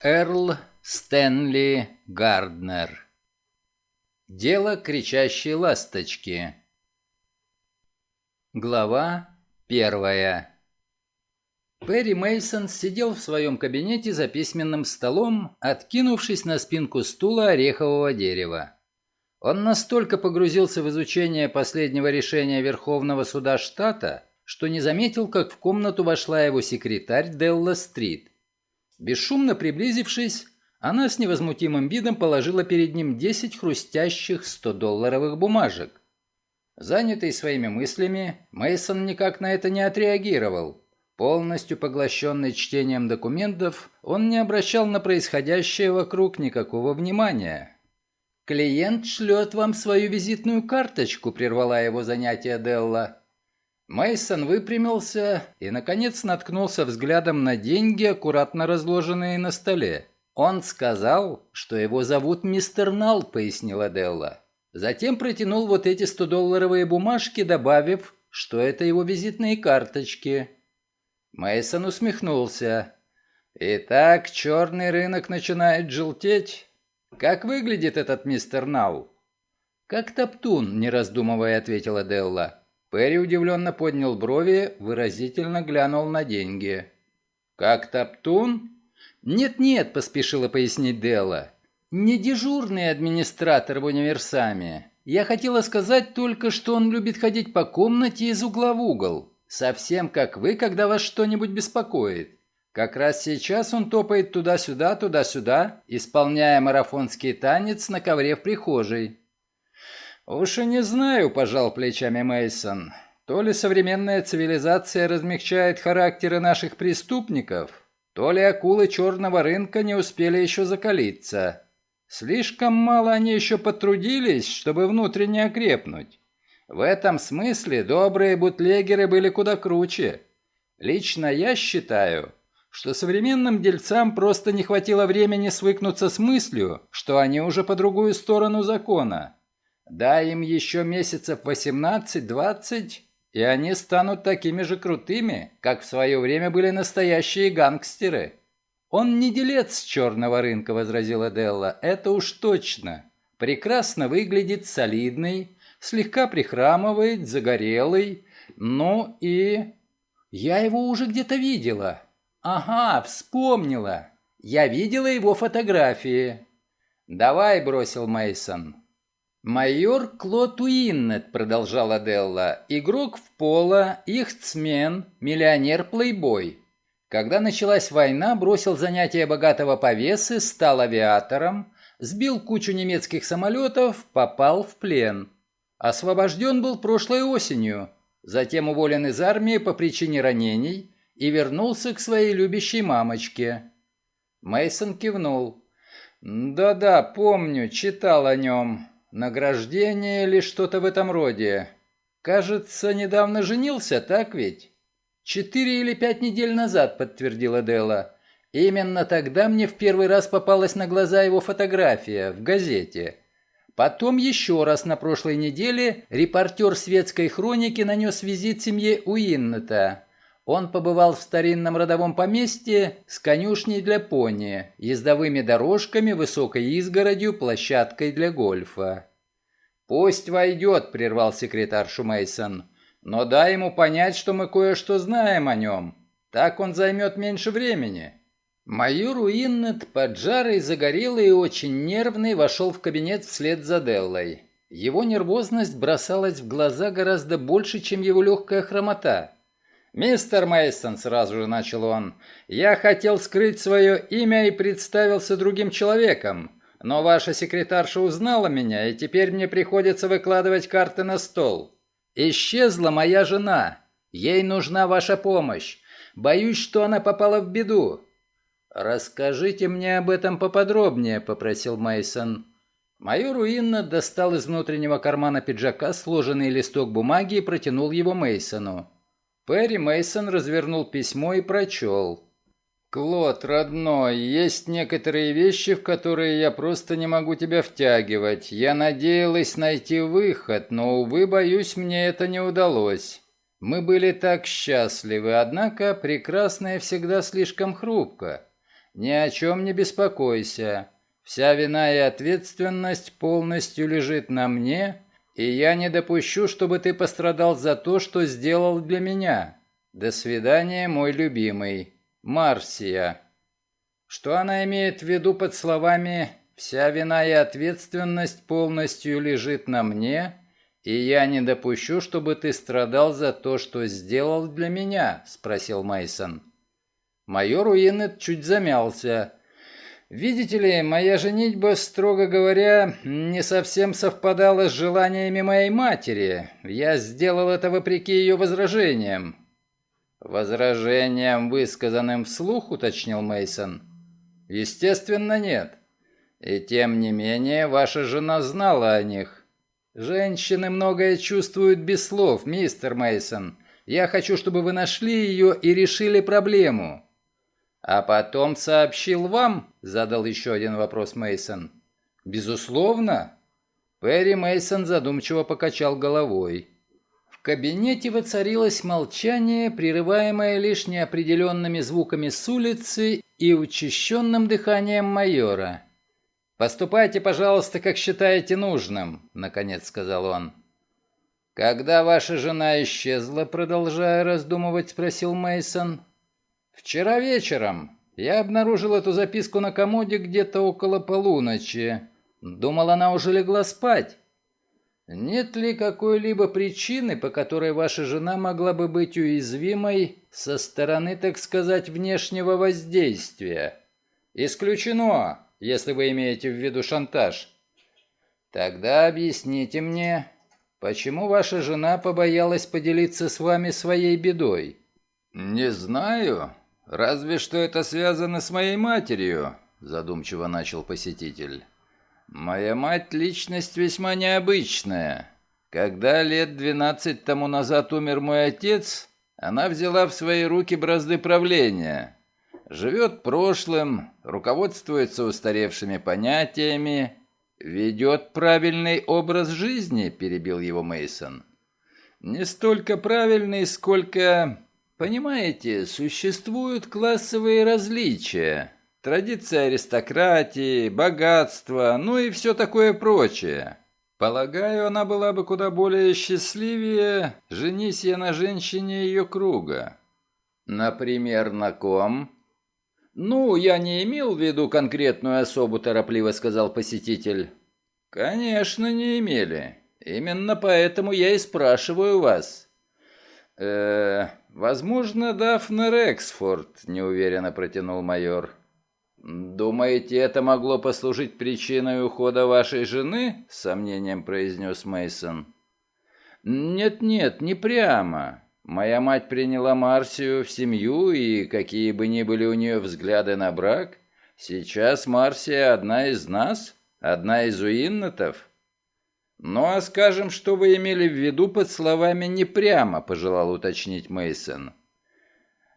Эрл Стэнли Гарднер. Дело кричащей ласточки. Глава первая. Перри Мейсон сидел в своем кабинете за письменным столом, откинувшись на спинку стула орехового дерева. Он настолько погрузился в изучение последнего решения Верховного суда штата, что не заметил, как в комнату вошла его секретарь Делла Стрит. Бесшумно приблизившись, она с невозмутимым видом положила перед ним 10 хрустящих 100-долларовых бумажек. Занятый своими мыслями, Мейсон никак на это не отреагировал. Полностью поглощенный чтением документов, он не обращал на происходящее вокруг никакого внимания. «Клиент шлет вам свою визитную карточку», — прервала его занятие Делла. Мейсон выпрямился и, наконец, наткнулся взглядом на деньги, аккуратно разложенные на столе. «Он сказал, что его зовут мистер Нал», — пояснила Делла. Затем протянул вот эти 100-долларовые бумажки, добавив, что это его визитные карточки. Мейсон усмехнулся. «Итак, черный рынок начинает желтеть. Как выглядит этот мистер Нал?» «Как топтун», — не раздумывая ответила Делла. Перри удивленно поднял брови, выразительно глянул на деньги. «Как Топтун?» «Нет-нет», — поспешила пояснить Делла. «Не дежурный администратор в универсаме. Я хотела сказать только, что он любит ходить по комнате из угла в угол. Совсем как вы, когда вас что-нибудь беспокоит. Как раз сейчас он топает туда-сюда, туда-сюда, исполняя марафонский танец на ковре в прихожей. «Уж и не знаю», – пожал плечами Мейсон. «То ли современная цивилизация размягчает характеры наших преступников, то ли акулы черного рынка не успели еще закалиться. Слишком мало они еще потрудились, чтобы внутренне окрепнуть. В этом смысле добрые бутлегеры были куда круче. Лично я считаю, что современным дельцам просто не хватило времени свыкнуться с мыслью, что они уже по другую сторону закона». Дай им еще месяцев 18-20, и они станут такими же крутыми, как в свое время были настоящие гангстеры. Он не делец черного рынка, возразила Делла, это уж точно. Прекрасно выглядит солидный, слегка прихрамывает, загорелый, ну и... Я его уже где-то видела. Ага, вспомнила. Я видела его фотографии. Давай, бросил Мейсон. «Майор Клод Уиннет», — продолжала Делла, — «игрок в поло, ихтсмен, миллионер-плейбой. Когда началась война, бросил занятия богатого повесы, стал авиатором, сбил кучу немецких самолетов, попал в плен. Освобожден был прошлой осенью, затем уволен из армии по причине ранений и вернулся к своей любящей мамочке». Мейсон кивнул. «Да-да, помню, читал о нем. Награждение или что-то в этом роде. Кажется, недавно женился, так ведь? Четыре или пять недель назад, подтвердила Дела. Именно тогда мне в первый раз попалась на глаза его фотография в газете. Потом еще раз на прошлой неделе репортер светской хроники нанес визит семье Уиннета. Он побывал в старинном родовом поместье с конюшней для пони, ездовыми дорожками, высокой изгородью, площадкой для гольфа. «Пусть войдет», — прервал секретарь Шумейсон. «Но дай ему понять, что мы кое-что знаем о нем. Так он займет меньше времени». Майор Уиннет, поджарый, загорелый и очень нервный, вошел в кабинет вслед за Деллой. Его нервозность бросалась в глаза гораздо больше, чем его легкая хромота. «Мистер Мейсон, сразу же начал он, — «я хотел скрыть свое имя и представился другим человеком, но ваша секретарша узнала меня, и теперь мне приходится выкладывать карты на стол. Исчезла моя жена, ей нужна ваша помощь, боюсь, что она попала в беду». «Расскажите мне об этом поподробнее», — попросил Мейсон. Майор Уинна достал из внутреннего кармана пиджака сложенный листок бумаги и протянул его Мейсону. Перри Мейсон развернул письмо и прочел. «Клод, родной, есть некоторые вещи, в которые я просто не могу тебя втягивать. Я надеялась найти выход, но, увы, боюсь, мне это не удалось. Мы были так счастливы, однако прекрасное всегда слишком хрупко. Ни о чем не беспокойся. Вся вина и ответственность полностью лежит на мне, и я не допущу, чтобы ты пострадал за то, что сделал для меня. До свидания, мой любимый. Марсия. Что она имеет в виду под словами «вся вина и ответственность полностью лежит на мне», и я не допущу, чтобы ты страдал за то, что сделал для меня, спросил Мейсон. Майор Уиннет чуть замялся. Видите ли, моя женитьба, строго говоря, не совсем совпадала с желаниями моей матери. Я сделал это вопреки ее возражениям. Возражениям, высказанным вслух, уточнил Мейсон. Естественно, нет. И тем не менее, ваша жена знала о них. Женщины многое чувствуют без слов, мистер Мейсон. Я хочу, чтобы вы нашли ее и решили проблему. А потом сообщил вам? Задал еще один вопрос Мейсон. Безусловно. Перри Мейсон задумчиво покачал головой. В кабинете воцарилось молчание, прерываемое лишь неопределенными звуками с улицы и учащенным дыханием майора. «Поступайте, пожалуйста, как считаете нужным», — наконец сказал он. «Когда ваша жена исчезла, продолжая раздумывать, спросил Мейсон. «Вчера вечером. Я обнаружил эту записку на комоде где-то около полуночи. Думал, она уже легла спать. Нет ли какой-либо причины, по которой ваша жена могла бы быть уязвимой со стороны, так сказать, внешнего воздействия? Исключено, если вы имеете в виду шантаж. Тогда объясните мне, почему ваша жена побоялась поделиться с вами своей бедой? Не знаю. «Разве что это связано с моей матерью», – задумчиво начал посетитель. «Моя мать – личность весьма необычная. Когда лет двенадцать тому назад умер мой отец, она взяла в свои руки бразды правления. Живет прошлым, руководствуется устаревшими понятиями, ведет правильный образ жизни», – перебил его Мейсон. «Не столько правильный, сколько Понимаете, существуют классовые различия, традиции аристократии, богатства, ну и все такое прочее. Полагаю, она была бы куда более счастливее, женись я на женщине ее круга. Например, на ком? Ну, я не имел в виду конкретную особу, торопливо сказал посетитель. Конечно, не имели. Именно поэтому я и спрашиваю вас. Э, «Возможно, Дафна Рексфорд», — неуверенно протянул майор. «Думаете, это могло послужить причиной ухода вашей жены?» — с сомнением произнес Мейсон. «Нет-нет, не прямо. Моя мать приняла Марсию в семью, и какие бы ни были у нее взгляды на брак, сейчас Марсия одна из нас, одна из уиннетов. «Ну а скажем, что вы имели в виду под словами «не прямо», — пожелал уточнить Мейсон.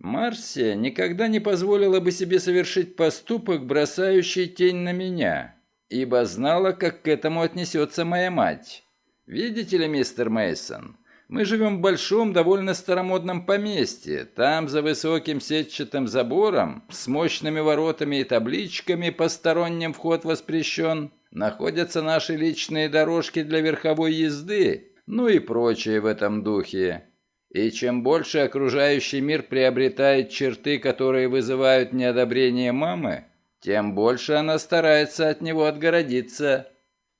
Марсия никогда не позволила бы себе совершить поступок, бросающий тень на меня, ибо знала, как к этому отнесется моя мать. Видите ли, мистер Мейсон, мы живем в большом, довольно старомодном поместье. Там, за высоким сетчатым забором, с мощными воротами и табличками «Посторонним вход воспрещен», находятся наши личные дорожки для верховой езды, ну и прочее в этом духе. И чем больше окружающий мир приобретает черты, которые вызывают неодобрение мамы, тем больше она старается от него отгородиться.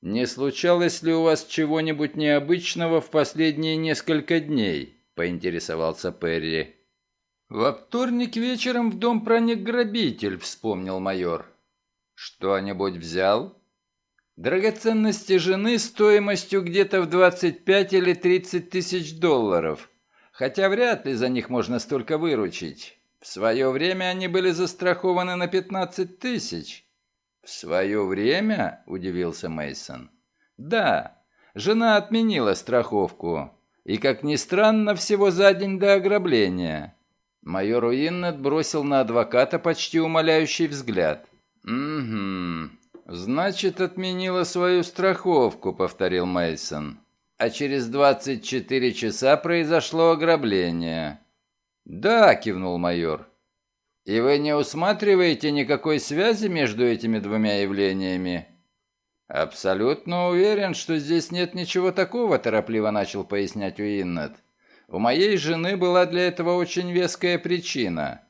Не случалось ли у вас чего-нибудь необычного в последние несколько дней? поинтересовался Перри. Во вторник вечером в дом проник грабитель, вспомнил майор. Что-нибудь взял? Драгоценности жены стоимостью где-то в 25 или 30 тысяч долларов. Хотя вряд ли за них можно столько выручить. В свое время они были застрахованы на 15 тысяч. В свое время? Удивился Мейсон. Да, жена отменила страховку. И, как ни странно, всего за день до ограбления. Майор Уиннет бросил на адвоката почти умоляющий взгляд. «Угу. «Значит, отменила свою страховку», — повторил Мейсон. «А через 24 часа произошло ограбление». «Да», — кивнул майор. И вы не усматриваете никакой связи между этими двумя явлениями? Абсолютно уверен, что здесь нет ничего такого, торопливо начал пояснять Уиннет. У моей жены была для этого очень веская причина.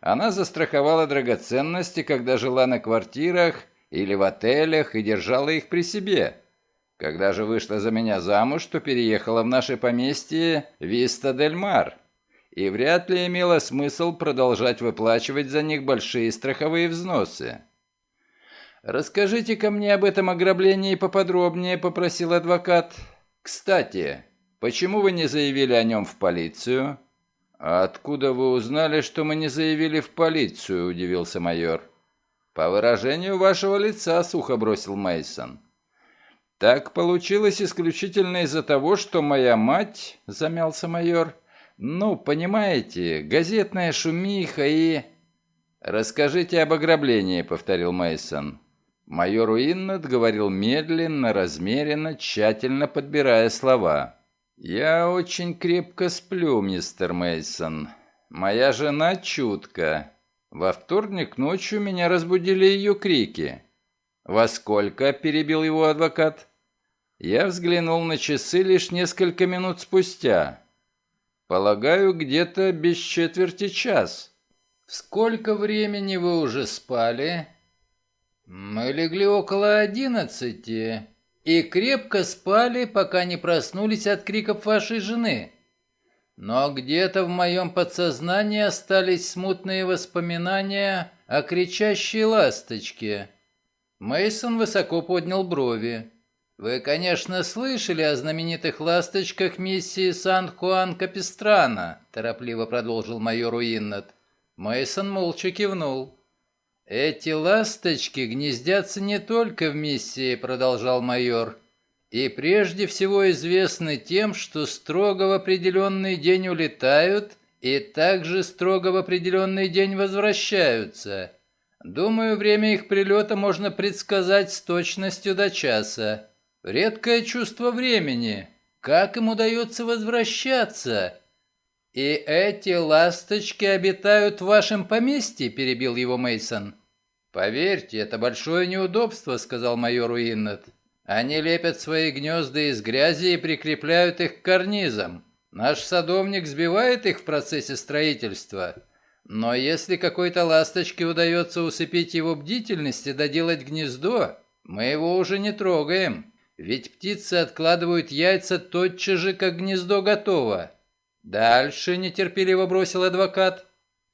Она застраховала драгоценности, когда жила на квартирах или в отелях и держала их при себе. Когда же вышла за меня замуж, то переехала в наше поместье Виста-дель-Мар. И вряд ли имело смысл продолжать выплачивать за них большие страховые взносы. «Расскажите-ка мне об этом ограблении поподробнее», — попросил адвокат. «Кстати, почему вы не заявили о нем в полицию?» «А откуда вы узнали, что мы не заявили в полицию?» – удивился майор. «По выражению вашего лица», – сухо бросил Мейсон. «Так получилось исключительно из-за того, что моя мать...» – замялся майор. «Ну, понимаете, газетная шумиха и...» «Расскажите об ограблении», — повторил Мейсон. Майор Уиннет говорил медленно, размеренно, тщательно подбирая слова. «Я очень крепко сплю, мистер Мейсон. Моя жена чутка. Во вторник ночью меня разбудили ее крики. «Во сколько?» – перебил его адвокат. Я взглянул на часы лишь несколько минут спустя. Полагаю, где-то без четверти час. «Сколько времени вы уже спали?» «Мы легли около одиннадцати и крепко спали, пока не проснулись от криков вашей жены. Но где-то в моем подсознании остались смутные воспоминания о кричащей ласточке». Мейсон высоко поднял брови. «Вы, конечно, слышали о знаменитых ласточках миссии Сан-Хуан Капистрана», торопливо продолжил майор Уиннет. Мейсон молча кивнул. «Эти ласточки гнездятся не только в миссии», — продолжал майор, «и прежде всего известны тем, что строго в определенный день улетают и также строго в определенный день возвращаются. Думаю, время их прилета можно предсказать с точностью до часа. Редкое чувство времени. Как им удается возвращаться?» «И эти ласточки обитают в вашем поместье?» – перебил его Мейсон. «Поверьте, это большое неудобство», – сказал майор Уиннет. «Они лепят свои гнезда из грязи и прикрепляют их к карнизам. Наш садовник сбивает их в процессе строительства. Но если какой-то ласточке удается усыпить его бдительность и доделать гнездо, мы его уже не трогаем». Ведь птицы откладывают яйца тотчас же, как гнездо готово. Дальше нетерпеливо бросил адвокат.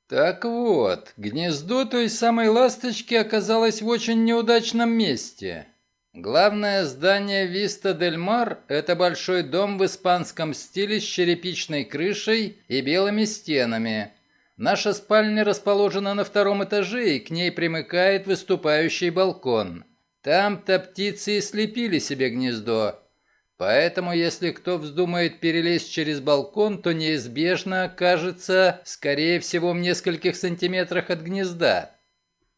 Так вот, гнездо той самой ласточки оказалось в очень неудачном месте. Главное здание Виста Дель Мар – это большой дом в испанском стиле с черепичной крышей и белыми стенами. Наша спальня расположена на втором этаже, и к ней примыкает выступающий балкон – там-то птицы и слепили себе гнездо. Поэтому, если кто вздумает перелезть через балкон, то неизбежно окажется, скорее всего, в нескольких сантиметрах от гнезда.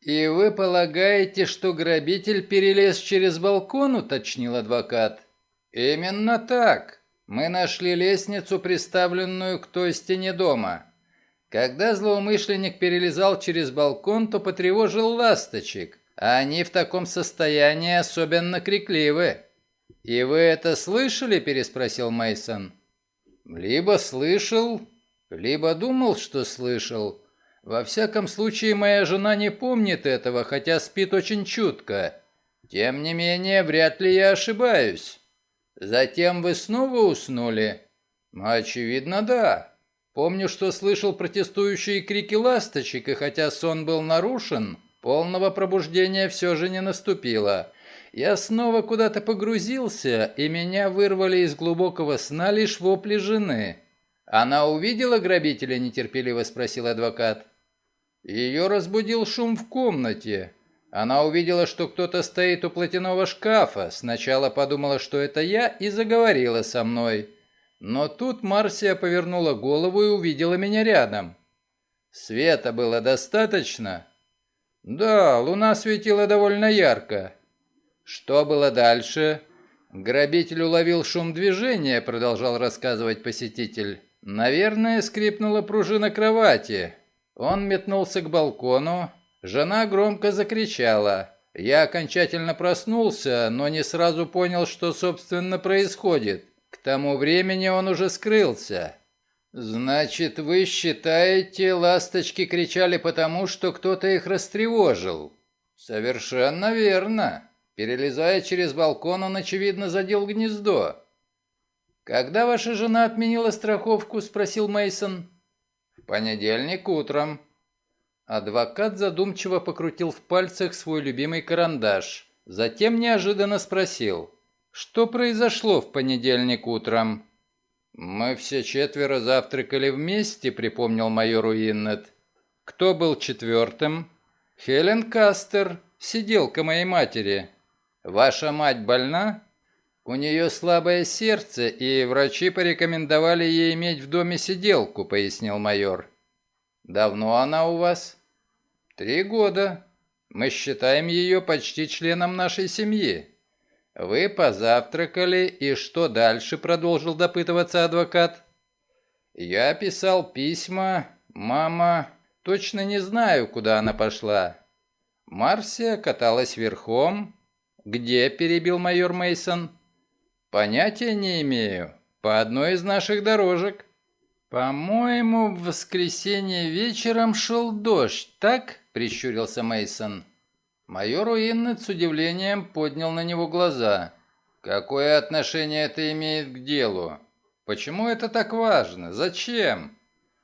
«И вы полагаете, что грабитель перелез через балкон?» – уточнил адвокат. «Именно так. Мы нашли лестницу, приставленную к той стене дома. Когда злоумышленник перелезал через балкон, то потревожил ласточек. Они в таком состоянии особенно крикливы. И вы это слышали? переспросил Мейсон. Либо слышал, либо думал, что слышал. Во всяком случае, моя жена не помнит этого, хотя спит очень чутко. Тем не менее, вряд ли я ошибаюсь. Затем вы снова уснули? Очевидно, да. Помню, что слышал протестующие крики ласточек, и хотя сон был нарушен, Полного пробуждения все же не наступило. Я снова куда-то погрузился, и меня вырвали из глубокого сна лишь вопли жены. «Она увидела грабителя?» – нетерпеливо спросил адвокат. Ее разбудил шум в комнате. Она увидела, что кто-то стоит у платяного шкафа. Сначала подумала, что это я, и заговорила со мной. Но тут Марсия повернула голову и увидела меня рядом. Света было достаточно, «Да, луна светила довольно ярко». «Что было дальше?» «Грабитель уловил шум движения», — продолжал рассказывать посетитель. «Наверное, скрипнула пружина кровати. Он метнулся к балкону. Жена громко закричала. Я окончательно проснулся, но не сразу понял, что, собственно, происходит. К тому времени он уже скрылся. «Значит, вы считаете, ласточки кричали потому, что кто-то их растревожил?» «Совершенно верно. Перелезая через балкон, он, очевидно, задел гнездо». «Когда ваша жена отменила страховку?» – спросил Мейсон. «В понедельник утром». Адвокат задумчиво покрутил в пальцах свой любимый карандаш. Затем неожиданно спросил. «Что произошло в понедельник утром?» «Мы все четверо завтракали вместе», — припомнил майор Уиннет. «Кто был четвертым?» «Хелен Кастер, сиделка моей матери. Ваша мать больна?» «У нее слабое сердце, и врачи порекомендовали ей иметь в доме сиделку», — пояснил майор. «Давно она у вас?» «Три года. Мы считаем ее почти членом нашей семьи». «Вы позавтракали, и что дальше?» – продолжил допытываться адвокат. «Я писал письма. Мама... Точно не знаю, куда она пошла. Марсия каталась верхом. Где?» – перебил майор Мейсон. «Понятия не имею. По одной из наших дорожек». «По-моему, в воскресенье вечером шел дождь, так?» – прищурился Мейсон. Майор Уиннет с удивлением поднял на него глаза. «Какое отношение это имеет к делу? Почему это так важно? Зачем?»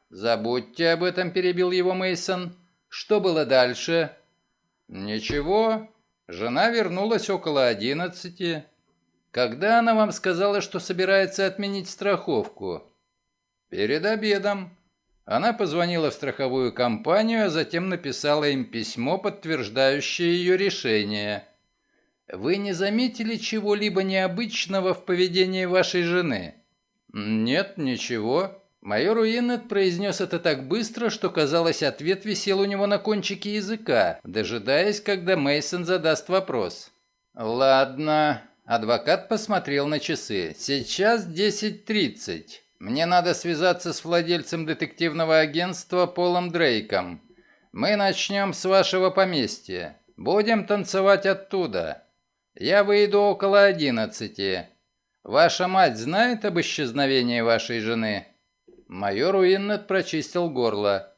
«Забудьте об этом», – перебил его Мейсон. «Что было дальше?» «Ничего. Жена вернулась около одиннадцати. Когда она вам сказала, что собирается отменить страховку?» «Перед обедом. Она позвонила в страховую компанию, а затем написала им письмо, подтверждающее ее решение. «Вы не заметили чего-либо необычного в поведении вашей жены?» «Нет, ничего». Майор Уиннет произнес это так быстро, что, казалось, ответ висел у него на кончике языка, дожидаясь, когда Мейсон задаст вопрос. «Ладно». Адвокат посмотрел на часы. «Сейчас 10.30. Мне надо связаться с владельцем детективного агентства Полом Дрейком. Мы начнем с вашего поместья. Будем танцевать оттуда. Я выйду около одиннадцати. Ваша мать знает об исчезновении вашей жены?» Майор Уиннет прочистил горло.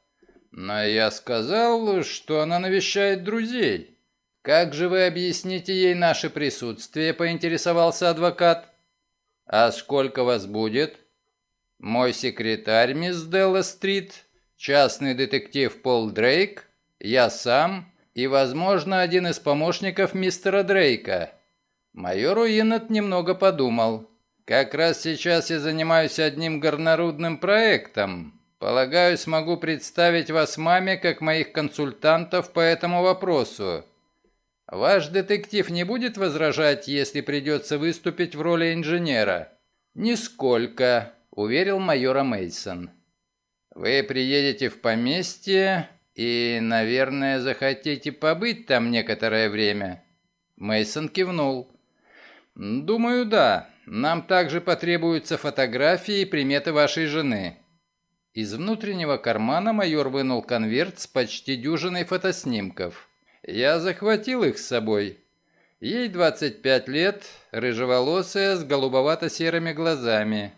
«Но я сказал, что она навещает друзей». «Как же вы объясните ей наше присутствие?» – поинтересовался адвокат. «А сколько вас будет?» Мой секретарь, мисс Делла Стрит, частный детектив Пол Дрейк, я сам и, возможно, один из помощников мистера Дрейка. Майор Уиннет немного подумал. Как раз сейчас я занимаюсь одним горнорудным проектом. Полагаю, смогу представить вас маме как моих консультантов по этому вопросу. Ваш детектив не будет возражать, если придется выступить в роли инженера? Нисколько уверил майора Мейсон. Вы приедете в поместье и, наверное, захотите побыть там некоторое время. Мейсон кивнул. Думаю, да. Нам также потребуются фотографии и приметы вашей жены. Из внутреннего кармана майор вынул конверт с почти дюжиной фотоснимков. Я захватил их с собой. Ей 25 лет, рыжеволосая, с голубовато-серыми глазами.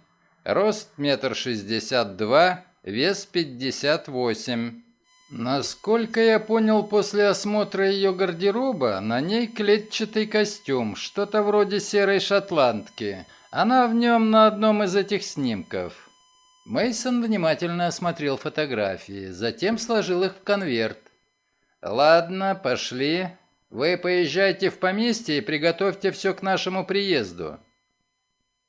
Рост метр шестьдесят два, вес пятьдесят восемь. Насколько я понял после осмотра ее гардероба, на ней клетчатый костюм, что-то вроде серой шотландки. Она в нем на одном из этих снимков. Мейсон внимательно осмотрел фотографии, затем сложил их в конверт. «Ладно, пошли. Вы поезжайте в поместье и приготовьте все к нашему приезду.